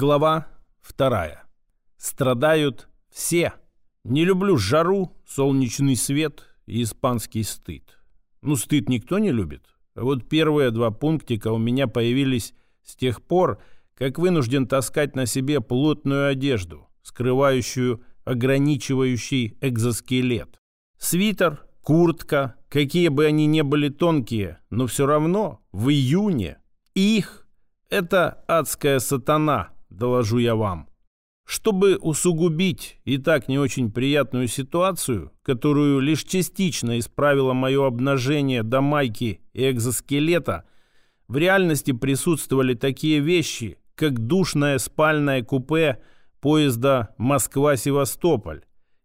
Глава вторая. Страдают все. Не люблю жару, солнечный свет и испанский стыд. Ну, стыд никто не любит. А вот первые два пунктика у меня появились с тех пор, как вынужден таскать на себе плотную одежду, скрывающую ограничивающий экзоскелет. Свитер, куртка, какие бы они ни были тонкие, но все равно в июне их – это адская сатана – доложу я вам. Чтобы усугубить и так не очень приятную ситуацию, которую лишь частично исправило мое обнажение до майки и экзоскелета, в реальности присутствовали такие вещи, как душное спальное купе поезда Москва-Севастополь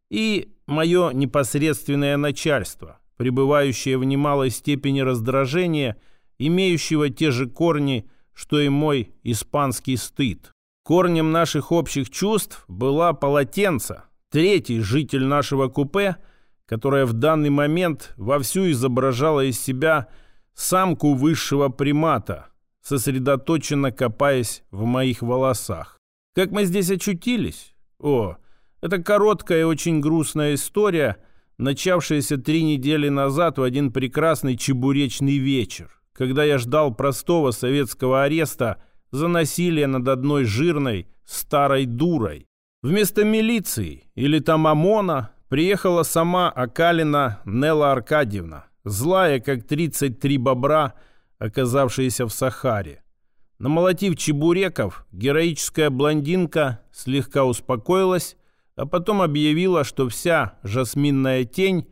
и мое непосредственное начальство, пребывающее в немалой степени раздражения, имеющего те же корни, что и мой испанский стыд. Корнем наших общих чувств была полотенца, третий житель нашего купе, которая в данный момент вовсю изображала из себя самку высшего примата, сосредоточенно копаясь в моих волосах. Как мы здесь очутились? О, это короткая и очень грустная история, начавшаяся три недели назад в один прекрасный чебуречный вечер, когда я ждал простого советского ареста – за насилие над одной жирной старой дурой. Вместо милиции или там ОМОНа приехала сама Акалина Нелла Аркадьевна, злая, как 33 бобра, оказавшиеся в Сахаре. Намолотив чебуреков, героическая блондинка слегка успокоилась, а потом объявила, что вся жасминная тень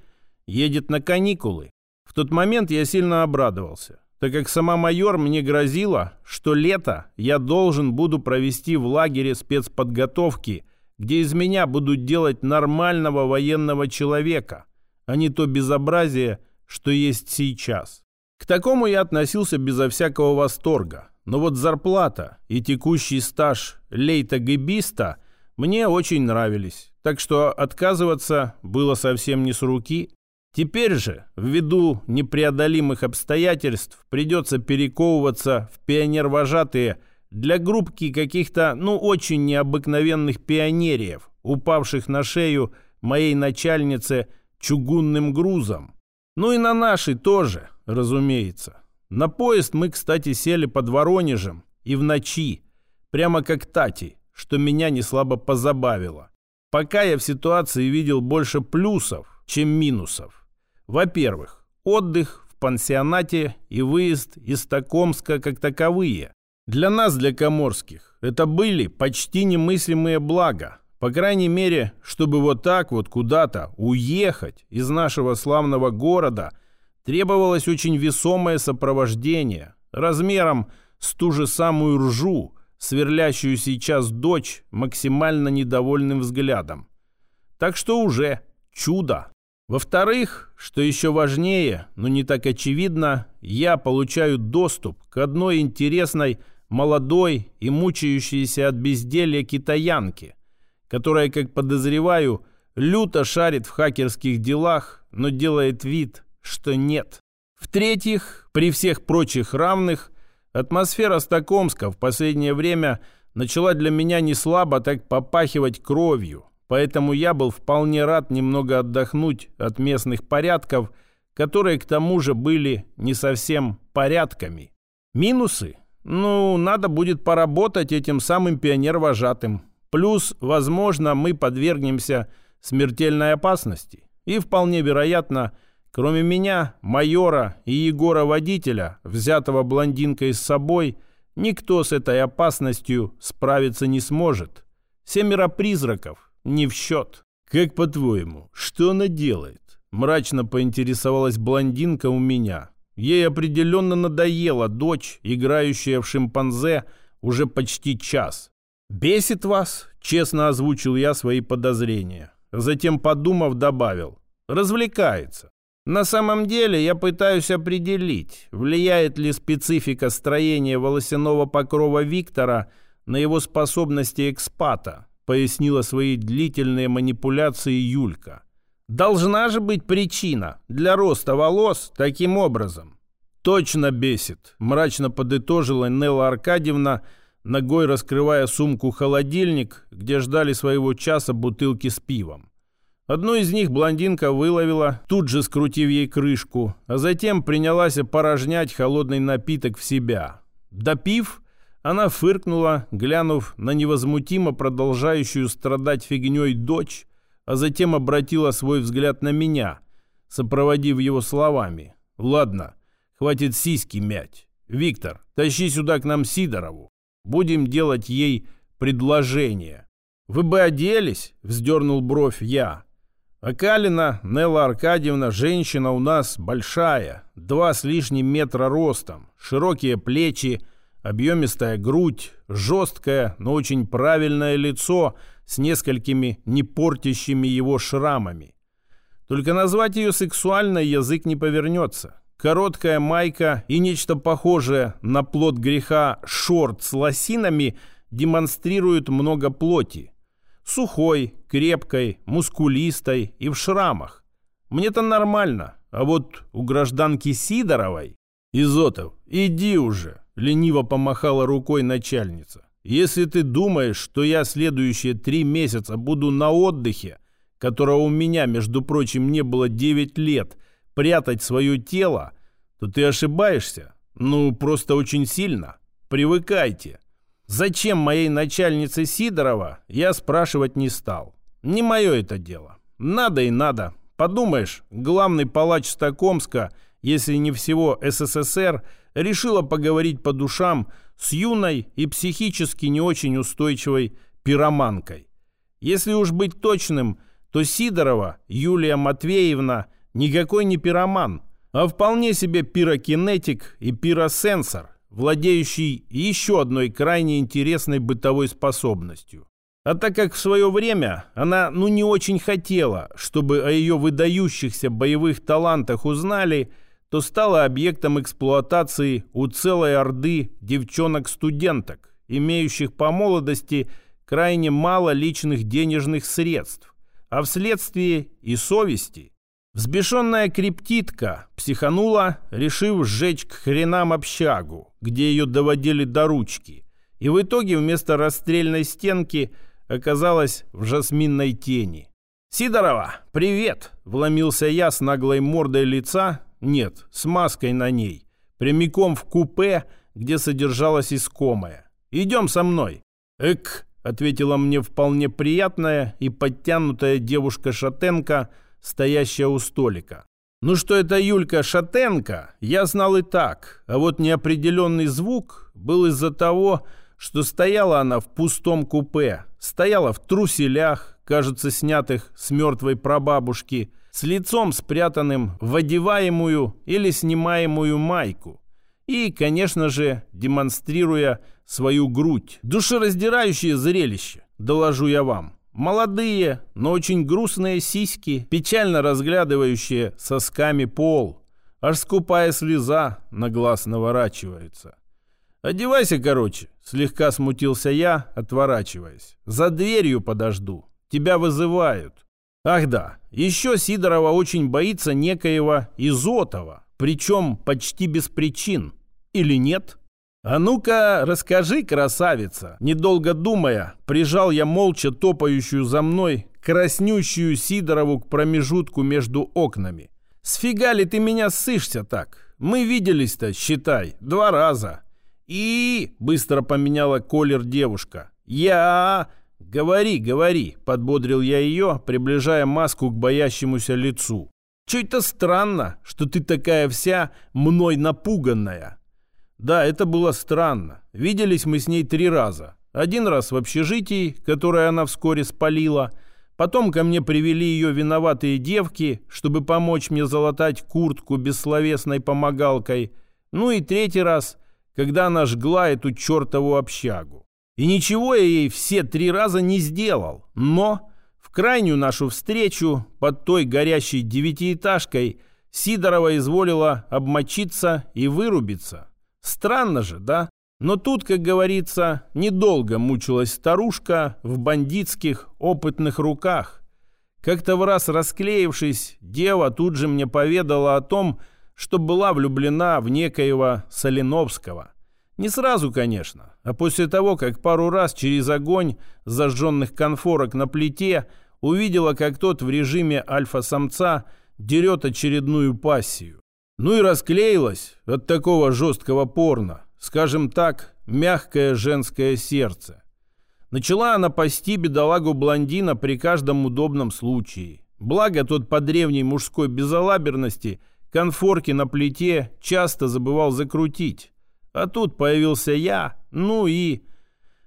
едет на каникулы. В тот момент я сильно обрадовался так как сама майор мне грозила, что лето я должен буду провести в лагере спецподготовки, где из меня будут делать нормального военного человека, а не то безобразие, что есть сейчас. К такому я относился безо всякого восторга. Но вот зарплата и текущий стаж лейта-гибиста мне очень нравились, так что отказываться было совсем не с руки. Теперь же, ввиду непреодолимых обстоятельств, придется перековываться в пионер-вожатые для группки каких-то, ну, очень необыкновенных пионериев, упавших на шею моей начальнице чугунным грузом. Ну и на нашей тоже, разумеется. На поезд мы, кстати, сели под Воронежем и в ночи, прямо как Тати, что меня не слабо позабавило. Пока я в ситуации видел больше плюсов, чем минусов. Во-первых, отдых в пансионате и выезд из Токомска как таковые. Для нас, для коморских, это были почти немыслимые блага. По крайней мере, чтобы вот так вот куда-то уехать из нашего славного города, требовалось очень весомое сопровождение, размером с ту же самую ржу, сверлящую сейчас дочь максимально недовольным взглядом. Так что уже чудо. Во-вторых, что еще важнее, но не так очевидно, я получаю доступ к одной интересной, молодой и мучающейся от безделья китаянке, которая, как подозреваю, люто шарит в хакерских делах, но делает вид, что нет. В-третьих, при всех прочих равных, атмосфера Стокомска в последнее время начала для меня не слабо так попахивать кровью – Поэтому я был вполне рад немного отдохнуть от местных порядков, которые к тому же были не совсем порядками. Минусы? Ну, надо будет поработать этим самым пионер-вожатым. Плюс, возможно, мы подвергнемся смертельной опасности. И вполне вероятно, кроме меня, майора и Егора-водителя, взятого блондинкой с собой, никто с этой опасностью справиться не сможет. Семеро призраков, не в счет. Как по-твоему, что она делает? Мрачно поинтересовалась блондинка у меня. Ей определенно надоела дочь, играющая в шимпанзе уже почти час. «Бесит вас?» – честно озвучил я свои подозрения. Затем, подумав, добавил. «Развлекается. На самом деле я пытаюсь определить, влияет ли специфика строения волосяного покрова Виктора на его способности экспата пояснила свои длительные манипуляции Юлька. Должна же быть причина для роста волос таким образом. Точно бесит, мрачно подытожила Нелла Аркадьевна, ногой раскрывая сумку-холодильник, где ждали своего часа бутылки с пивом. Одну из них блондинка выловила, тут же скрутив ей крышку, а затем принялась опорожнять холодный напиток в себя. Допив, она фыркнула, глянув на невозмутимо продолжающую страдать фигней дочь, а затем обратила свой взгляд на меня, сопроводив его словами. «Ладно, хватит сиськи мять. Виктор, тащи сюда к нам Сидорову. Будем делать ей предложение». «Вы бы оделись?» — вздернул бровь я. А Калина Нелла Аркадьевна женщина у нас большая, два с лишним метра ростом, широкие плечи, объемистая грудь, жесткое, но очень правильное лицо с несколькими не портящими его шрамами. Только назвать ее сексуальной язык не повернется. Короткая майка и нечто похожее на плод греха шорт с лосинами демонстрируют много плоти. Сухой, крепкой, мускулистой и в шрамах. Мне-то нормально, а вот у гражданки Сидоровой... «Изотов, иди уже!» — лениво помахала рукой начальница. «Если ты думаешь, что я следующие три месяца буду на отдыхе, которого у меня, между прочим, не было девять лет, прятать свое тело, то ты ошибаешься. Ну, просто очень сильно. Привыкайте. Зачем моей начальнице Сидорова, я спрашивать не стал. Не мое это дело. Надо и надо. Подумаешь, главный палач Стокомска, если не всего СССР, решила поговорить по душам с юной и психически не очень устойчивой пироманкой. Если уж быть точным, то Сидорова Юлия Матвеевна никакой не пироман, а вполне себе пирокинетик и пиросенсор, владеющий еще одной крайне интересной бытовой способностью. А так как в свое время она ну не очень хотела, чтобы о ее выдающихся боевых талантах узнали, то стала объектом эксплуатации у целой орды девчонок-студенток, имеющих по молодости крайне мало личных денежных средств, а вследствие и совести Взбешенная криптитка психанула, решив сжечь к хренам общагу, где ее доводили до ручки, и в итоге вместо расстрельной стенки оказалась в жасминной тени. «Сидорова, привет!» — вломился я с наглой мордой лица, нет, с маской на ней, прямиком в купе, где содержалась искомая. «Идем со мной!» «Эк!» — ответила мне вполне приятная и подтянутая девушка-шатенка — стоящая у столика. Ну что это Юлька Шатенко, я знал и так, а вот неопределенный звук был из-за того, что стояла она в пустом купе, стояла в труселях, кажется, снятых с мертвой прабабушки, с лицом спрятанным в одеваемую или снимаемую майку. И, конечно же, демонстрируя свою грудь. Душераздирающее зрелище, доложу я вам. Молодые, но очень грустные сиськи, печально разглядывающие сосками пол. Аж скупая слеза на глаз наворачивается. «Одевайся, короче», — слегка смутился я, отворачиваясь. «За дверью подожду. Тебя вызывают». Ах да, еще Сидорова очень боится некоего Изотова, причем почти без причин. Или нет? «А ну-ка, расскажи, красавица!» Недолго думая, прижал я молча топающую за мной краснющую Сидорову к промежутку между окнами. «Сфига ли ты меня ссышься так? Мы виделись-то, считай, два раза». «И...» — быстро поменяла колер девушка. «Я...» «Говори, говори», — подбодрил я ее, приближая маску к боящемуся лицу. «Чё-то странно, что ты такая вся мной напуганная». Да, это было странно. Виделись мы с ней три раза. Один раз в общежитии, которое она вскоре спалила. Потом ко мне привели ее виноватые девки, чтобы помочь мне залатать куртку бессловесной помогалкой. Ну и третий раз, когда она жгла эту чертову общагу. И ничего я ей все три раза не сделал. Но в крайнюю нашу встречу под той горящей девятиэтажкой Сидорова изволила обмочиться и вырубиться. Странно же, да? Но тут, как говорится, недолго мучилась старушка в бандитских опытных руках. Как-то в раз расклеившись, дева тут же мне поведала о том, что была влюблена в некоего Соленовского. Не сразу, конечно, а после того, как пару раз через огонь зажженных конфорок на плите увидела, как тот в режиме альфа-самца дерет очередную пассию. Ну и расклеилась от такого жесткого порно, скажем так, мягкое женское сердце. Начала она пасти бедолагу-блондина при каждом удобном случае. Благо, тот по древней мужской безалаберности конфорки на плите часто забывал закрутить. А тут появился я, ну и...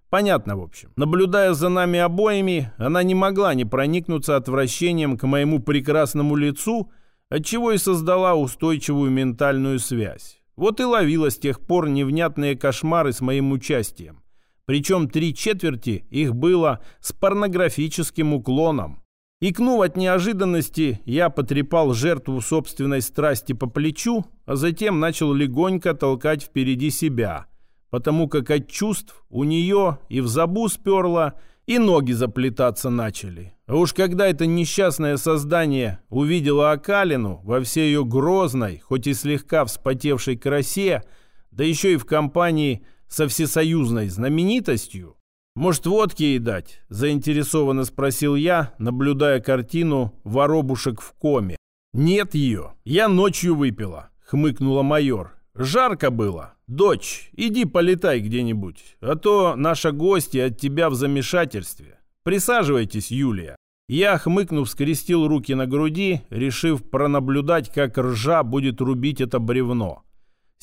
Понятно, в общем. Наблюдая за нами обоими, она не могла не проникнуться отвращением к моему прекрасному лицу, отчего и создала устойчивую ментальную связь. Вот и ловила с тех пор невнятные кошмары с моим участием. Причем три четверти их было с порнографическим уклоном. Икнув от неожиданности, я потрепал жертву собственной страсти по плечу, а затем начал легонько толкать впереди себя, потому как от чувств у нее и в забу сперло, и ноги заплетаться начали. А уж когда это несчастное создание увидело Акалину во всей ее грозной, хоть и слегка вспотевшей красе, да еще и в компании со всесоюзной знаменитостью? «Может, водки ей дать?» – заинтересованно спросил я, наблюдая картину воробушек в коме. «Нет ее. Я ночью выпила», – хмыкнула майор. «Жарко было. Дочь, иди полетай где-нибудь, а то наша гостья от тебя в замешательстве. Присаживайтесь, Юлия». Я, хмыкнув, скрестил руки на груди, решив пронаблюдать, как ржа будет рубить это бревно.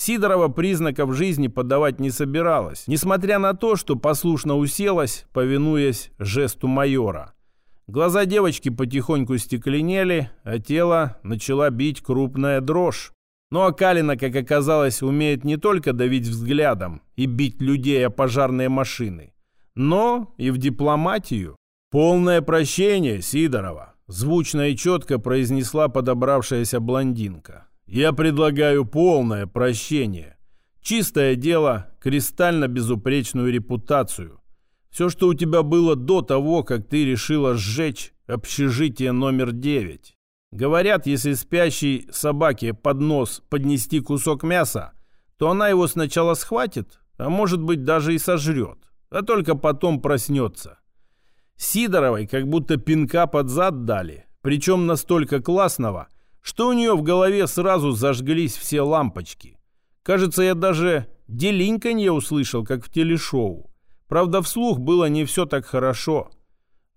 Сидорова признаков жизни подавать не собиралась, несмотря на то, что послушно уселась, повинуясь жесту майора. Глаза девочки потихоньку стекленели, а тело начала бить крупная дрожь. Ну а Калина, как оказалось, умеет не только давить взглядом и бить людей о пожарные машины, но и в дипломатию. «Полное прощение, Сидорова!» звучно и четко произнесла подобравшаяся блондинка. Я предлагаю полное прощение. Чистое дело, кристально безупречную репутацию. Все, что у тебя было до того, как ты решила сжечь общежитие номер девять. Говорят, если спящей собаке под нос поднести кусок мяса, то она его сначала схватит, а может быть даже и сожрет, а только потом проснется. Сидоровой как будто пинка под зад дали, причем настолько классного – что у нее в голове сразу зажглись все лампочки. Кажется, я даже делинканье услышал, как в телешоу. Правда, вслух было не все так хорошо.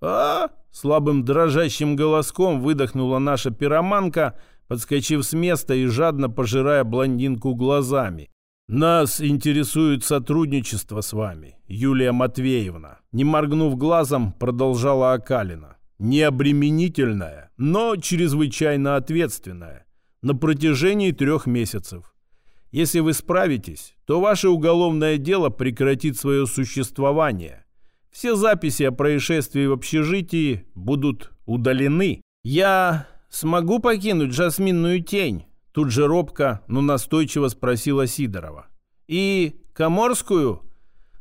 а слабым дрожащим голоском выдохнула наша пироманка, подскочив с места и жадно пожирая блондинку глазами. «Нас интересует сотрудничество с вами, Юлия Матвеевна», не моргнув глазом, продолжала Акалина необременительная, но чрезвычайно ответственная, на протяжении трех месяцев. Если вы справитесь, то ваше уголовное дело прекратит свое существование. Все записи о происшествии в общежитии будут удалены. Я смогу покинуть жасминную тень? Тут же робко, но настойчиво спросила Сидорова. И Коморскую?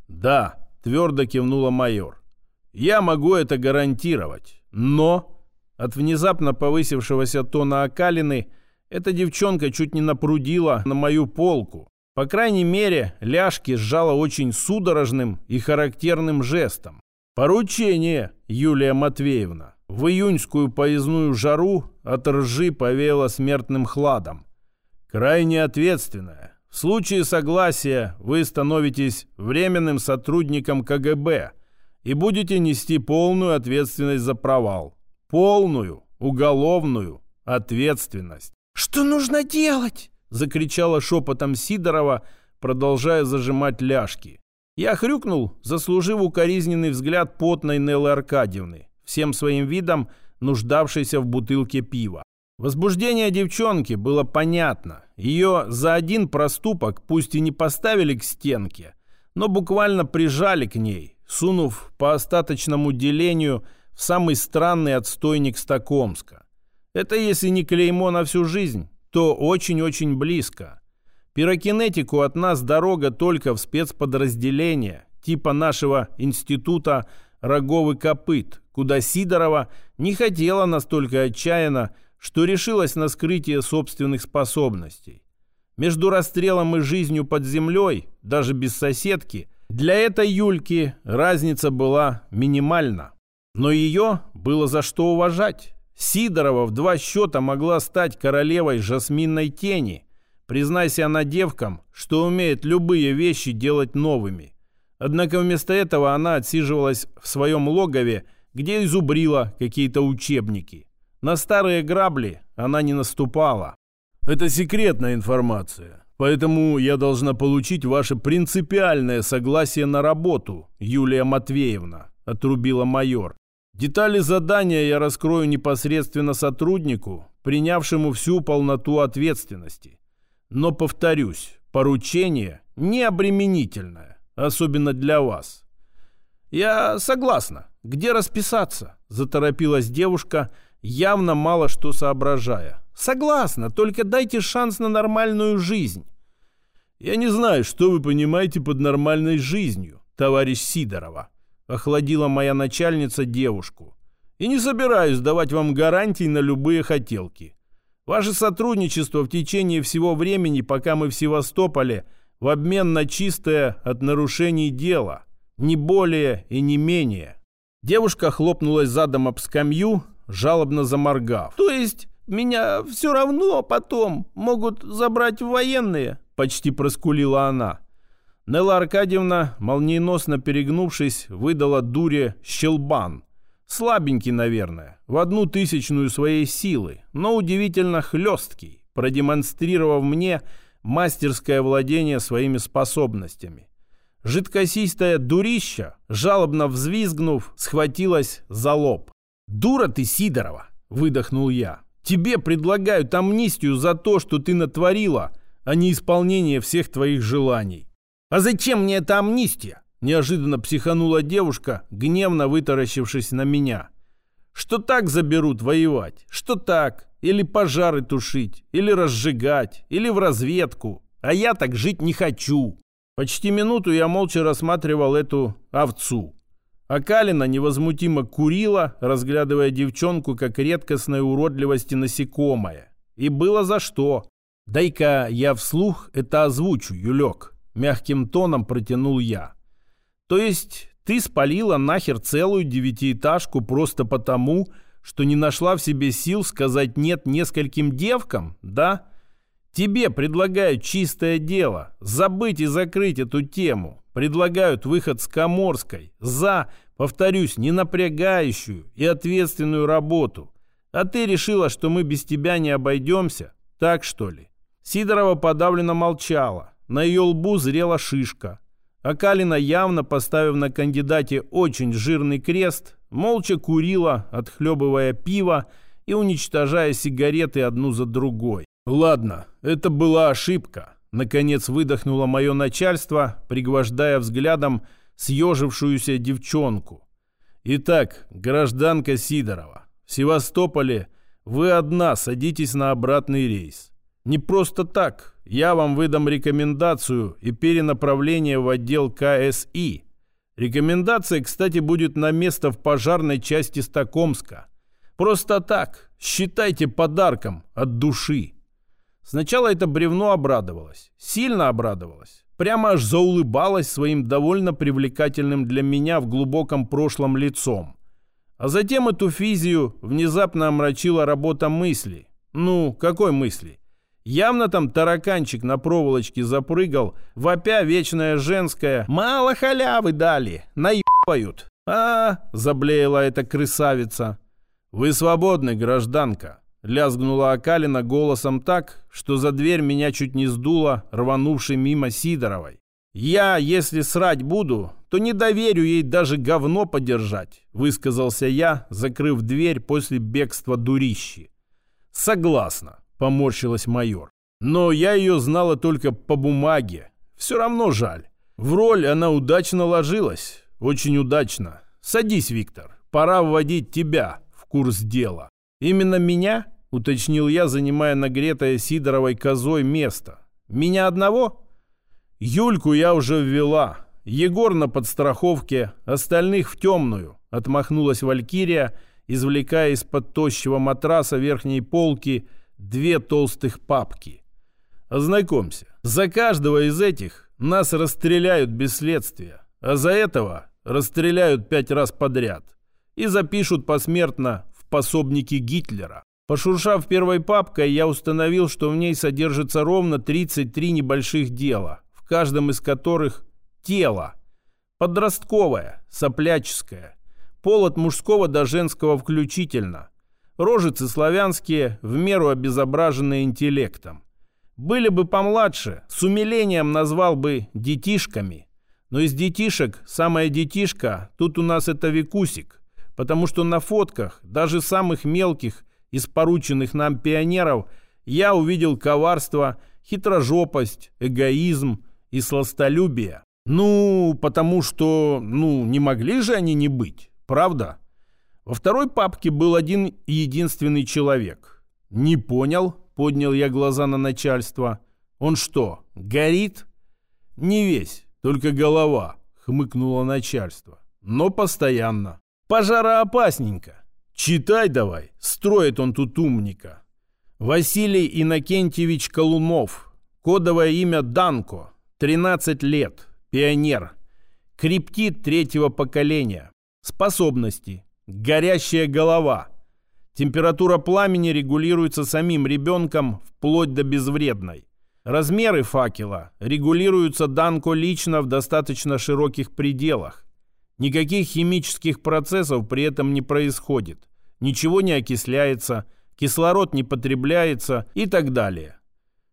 Да, твердо кивнула майор. Я могу это гарантировать. Но от внезапно повысившегося тона окалины эта девчонка чуть не напрудила на мою полку. По крайней мере, ляжки сжала очень судорожным и характерным жестом. «Поручение, Юлия Матвеевна. В июньскую поездную жару от ржи повеяло смертным хладом. Крайне ответственное. В случае согласия вы становитесь временным сотрудником КГБ – и будете нести полную ответственность за провал. Полную уголовную ответственность. «Что нужно делать?» – закричала шепотом Сидорова, продолжая зажимать ляжки. Я хрюкнул, заслужив укоризненный взгляд потной Неллы Аркадьевны, всем своим видом нуждавшейся в бутылке пива. Возбуждение девчонки было понятно. Ее за один проступок пусть и не поставили к стенке, но буквально прижали к ней, сунув по остаточному делению в самый странный отстойник Стокомска. Это если не клеймо на всю жизнь, то очень-очень близко. Пирокинетику от нас дорога только в спецподразделение, типа нашего института «Роговый копыт», куда Сидорова не хотела настолько отчаянно, что решилась на скрытие собственных способностей. между расстрелом и жизнью под землей, даже без соседки, для этой Юльки разница была минимальна. Но ее было за что уважать. Сидорова в два счета могла стать королевой жасминной тени. Признайся она девкам, что умеет любые вещи делать новыми. Однако вместо этого она отсиживалась в своем логове, где изубрила какие-то учебники. На старые грабли она не наступала. Это секретная информация, поэтому я должна получить ваше принципиальное согласие на работу, Юлия Матвеевна, отрубила майор. Детали задания я раскрою непосредственно сотруднику, принявшему всю полноту ответственности. Но, повторюсь, поручение необременительное, особенно для вас. «Я согласна. Где расписаться?» – заторопилась девушка, явно мало что соображая. «Согласна, только дайте шанс на нормальную жизнь». «Я не знаю, что вы понимаете под нормальной жизнью, товарищ Сидорова», охладила моя начальница девушку. И не собираюсь давать вам гарантий на любые хотелки. Ваше сотрудничество в течение всего времени, пока мы в Севастополе, в обмен на чистое от нарушений дела, не более и не менее. Девушка хлопнулась задом об скамью, жалобно заморгав. То есть меня все равно потом могут забрать военные? Почти проскулила она. Нелла Аркадьевна, молниеносно перегнувшись, выдала дуре щелбан. Слабенький, наверное, в одну тысячную своей силы, но удивительно хлесткий, продемонстрировав мне мастерское владение своими способностями. Жидкосистая дурища, жалобно взвизгнув, схватилась за лоб. «Дура ты, Сидорова!» – выдохнул я. «Тебе предлагают амнистию за то, что ты натворила, а не исполнение всех твоих желаний». «А зачем мне эта амнистия?» Неожиданно психанула девушка, гневно вытаращившись на меня. «Что так заберут воевать? Что так? Или пожары тушить? Или разжигать? Или в разведку? А я так жить не хочу!» Почти минуту я молча рассматривал эту овцу. А Калина невозмутимо курила, разглядывая девчонку как редкостной уродливости насекомое. И было за что. «Дай-ка я вслух это озвучу, Юлек», Мягким тоном протянул я. То есть ты спалила нахер целую девятиэтажку просто потому, что не нашла в себе сил сказать «нет» нескольким девкам, да? Тебе предлагают чистое дело, забыть и закрыть эту тему. Предлагают выход с Коморской за, повторюсь, ненапрягающую и ответственную работу. А ты решила, что мы без тебя не обойдемся? Так что ли? Сидорова подавленно молчала. На ее лбу зрела шишка. А Калина, явно поставив на кандидате очень жирный крест, молча курила, отхлебывая пиво и уничтожая сигареты одну за другой. «Ладно, это была ошибка», — наконец выдохнуло мое начальство, пригвождая взглядом съежившуюся девчонку. «Итак, гражданка Сидорова, в Севастополе вы одна садитесь на обратный рейс. Не просто так. Я вам выдам рекомендацию и перенаправление в отдел КСИ. Рекомендация, кстати, будет на место в пожарной части Стокомска. Просто так. Считайте подарком от души. Сначала это бревно обрадовалось. Сильно обрадовалось. Прямо аж заулыбалась своим довольно привлекательным для меня в глубоком прошлом лицом. А затем эту физию внезапно омрачила работа мысли. Ну, какой мысли? Явно там тараканчик на проволочке запрыгал, вопя вечная женская «Мало халявы дали, наебают!» «А!» — заблеяла эта крысавица. «Вы свободны, гражданка!» — лязгнула Акалина голосом так, что за дверь меня чуть не сдуло, рванувшей мимо Сидоровой. «Я, если срать буду, то не доверю ей даже говно подержать», — высказался я, закрыв дверь после бегства дурищи. «Согласна», поморщилась майор. Но я ее знала только по бумаге. Все равно жаль. В роль она удачно ложилась. Очень удачно. Садись, Виктор. Пора вводить тебя в курс дела. Именно меня? Уточнил я, занимая нагретое Сидоровой козой место. Меня одного? Юльку я уже ввела. Егор на подстраховке, остальных в темную. Отмахнулась Валькирия, извлекая из-под тощего матраса верхней полки две толстых папки. Ознакомься. За каждого из этих нас расстреляют без следствия, а за этого расстреляют пять раз подряд и запишут посмертно в пособники Гитлера. Пошуршав первой папкой, я установил, что в ней содержится ровно 33 небольших дела, в каждом из которых тело. Подростковое, сопляческое, пол от мужского до женского включительно. Рожицы славянские, в меру обезображенные интеллектом. Были бы помладше, с умилением назвал бы детишками. Но из детишек самая детишка тут у нас это Викусик, потому что на фотках, даже самых мелких, из порученных нам пионеров, я увидел коварство, хитрожопость, эгоизм и сластолюбие. Ну, потому что, ну, не могли же они не быть, правда? Во второй папке был один единственный человек. Не понял, поднял я глаза на начальство. Он что, горит? Не весь, только голова, хмыкнуло начальство. Но постоянно. Пожароопасненько. Читай давай, строит он тут умника. Василий Иннокентьевич Колунов, кодовое имя Данко, 13 лет, пионер, криптит третьего поколения, способности, горящая голова. Температура пламени регулируется самим ребенком вплоть до безвредной. Размеры факела регулируются Данко лично в достаточно широких пределах. Никаких химических процессов при этом не происходит. Ничего не окисляется, кислород не потребляется и так далее.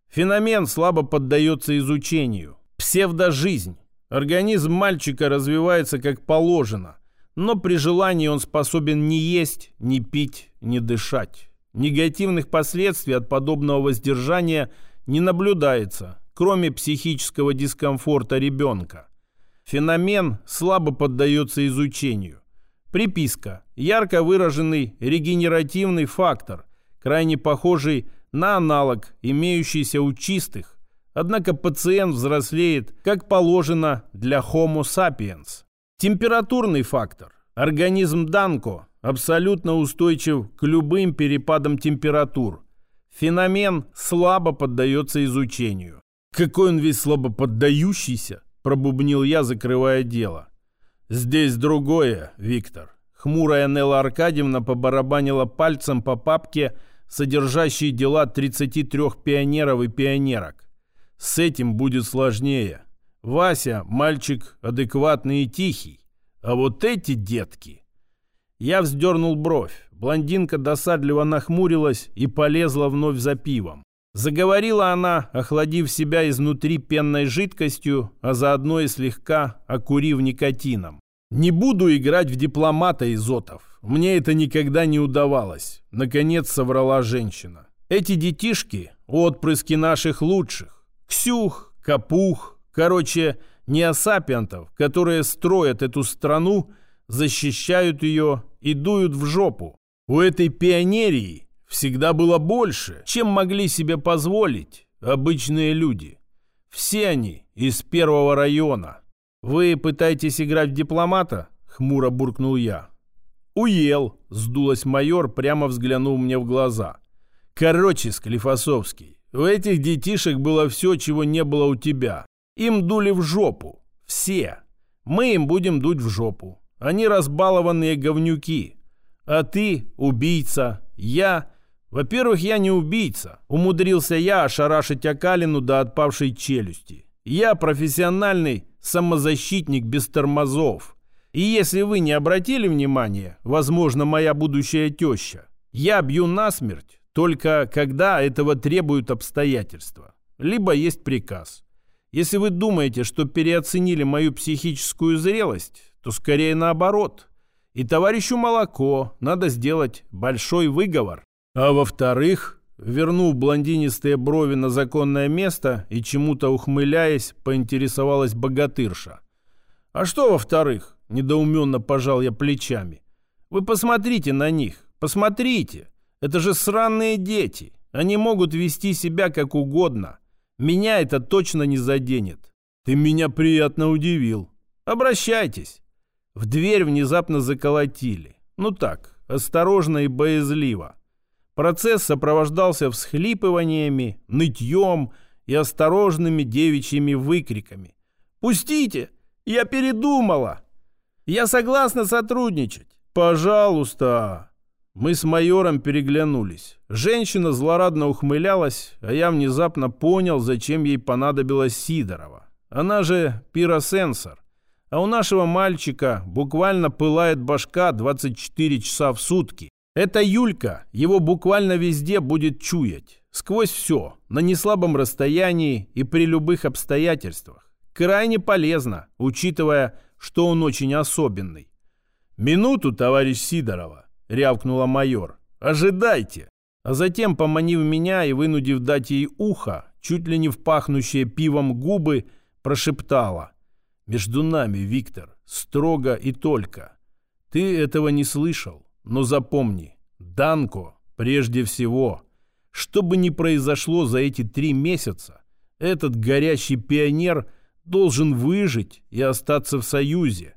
Феномен слабо поддается изучению. Псевдожизнь. Организм мальчика развивается как положено, но при желании он способен не есть, не пить, не дышать. Негативных последствий от подобного воздержания не наблюдается, кроме психического дискомфорта ребенка. Феномен слабо поддается изучению. Приписка. Ярко выраженный регенеративный фактор, крайне похожий на аналог, имеющийся у чистых. Однако пациент взрослеет, как положено для Homo sapiens. Температурный фактор. Организм Данко абсолютно устойчив к любым перепадам температур. Феномен слабо поддается изучению. Какой он весь слабо поддающийся, пробубнил я, закрывая дело. «Здесь другое, Виктор». Хмурая Нелла Аркадьевна побарабанила пальцем по папке, содержащей дела 33 пионеров и пионерок. «С этим будет сложнее. Вася – мальчик адекватный и тихий. А вот эти детки...» Я вздернул бровь. Блондинка досадливо нахмурилась и полезла вновь за пивом. Заговорила она, охладив себя изнутри пенной жидкостью, а заодно и слегка окурив никотином. «Не буду играть в дипломата, Изотов. Мне это никогда не удавалось», — наконец соврала женщина. «Эти детишки — отпрыски наших лучших. Ксюх, Капух, короче, неосапиантов, которые строят эту страну, защищают ее и дуют в жопу. У этой пионерии всегда было больше, чем могли себе позволить обычные люди. Все они из первого района. «Вы пытаетесь играть в дипломата?» — хмуро буркнул я. «Уел», — сдулась майор, прямо взглянув мне в глаза. «Короче, Склифосовский, у этих детишек было все, чего не было у тебя. Им дули в жопу. Все. Мы им будем дуть в жопу. Они разбалованные говнюки. А ты убийца, я во-первых, я не убийца. Умудрился я ошарашить Акалину до отпавшей челюсти. Я профессиональный самозащитник без тормозов. И если вы не обратили внимания, возможно, моя будущая теща, я бью насмерть только когда этого требуют обстоятельства. Либо есть приказ. Если вы думаете, что переоценили мою психическую зрелость, то скорее наоборот. И товарищу Молоко надо сделать большой выговор. А во-вторых, вернув блондинистые брови на законное место и чему-то ухмыляясь, поинтересовалась богатырша. «А что во-вторых?» – недоуменно пожал я плечами. «Вы посмотрите на них, посмотрите. Это же сраные дети. Они могут вести себя как угодно. Меня это точно не заденет». «Ты меня приятно удивил». «Обращайтесь». В дверь внезапно заколотили. Ну так, осторожно и боязливо. Процесс сопровождался всхлипываниями, нытьем и осторожными девичьими выкриками. «Пустите! Я передумала! Я согласна сотрудничать! Пожалуйста!» Мы с майором переглянулись. Женщина злорадно ухмылялась, а я внезапно понял, зачем ей понадобилась Сидорова. Она же пиросенсор. А у нашего мальчика буквально пылает башка 24 часа в сутки. Эта Юлька его буквально везде будет чуять. Сквозь все, на неслабом расстоянии и при любых обстоятельствах. Крайне полезно, учитывая, что он очень особенный. «Минуту, товарищ Сидорова!» — рявкнула майор. «Ожидайте!» А затем, поманив меня и вынудив дать ей ухо, чуть ли не в пивом губы, прошептала. «Между нами, Виктор, строго и только. Ты этого не слышал, но запомни, Данко прежде всего. Что бы ни произошло за эти три месяца, этот горящий пионер должен выжить и остаться в Союзе.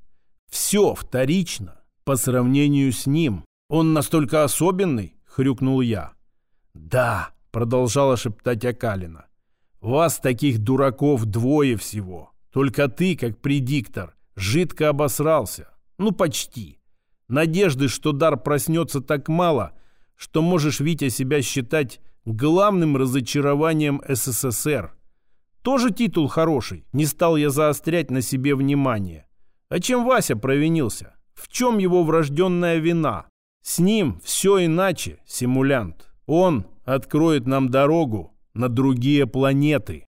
Все вторично по сравнению с ним. Он настолько особенный, хрюкнул я. Да, продолжала шептать Акалина. Вас таких дураков двое всего. Только ты, как предиктор, жидко обосрался. Ну, почти. Надежды, что дар проснется так мало, что можешь, Витя, себя считать главным разочарованием СССР. Тоже титул хороший, не стал я заострять на себе внимание. А чем Вася провинился? В чем его врожденная вина? С ним все иначе, симулянт. Он откроет нам дорогу на другие планеты.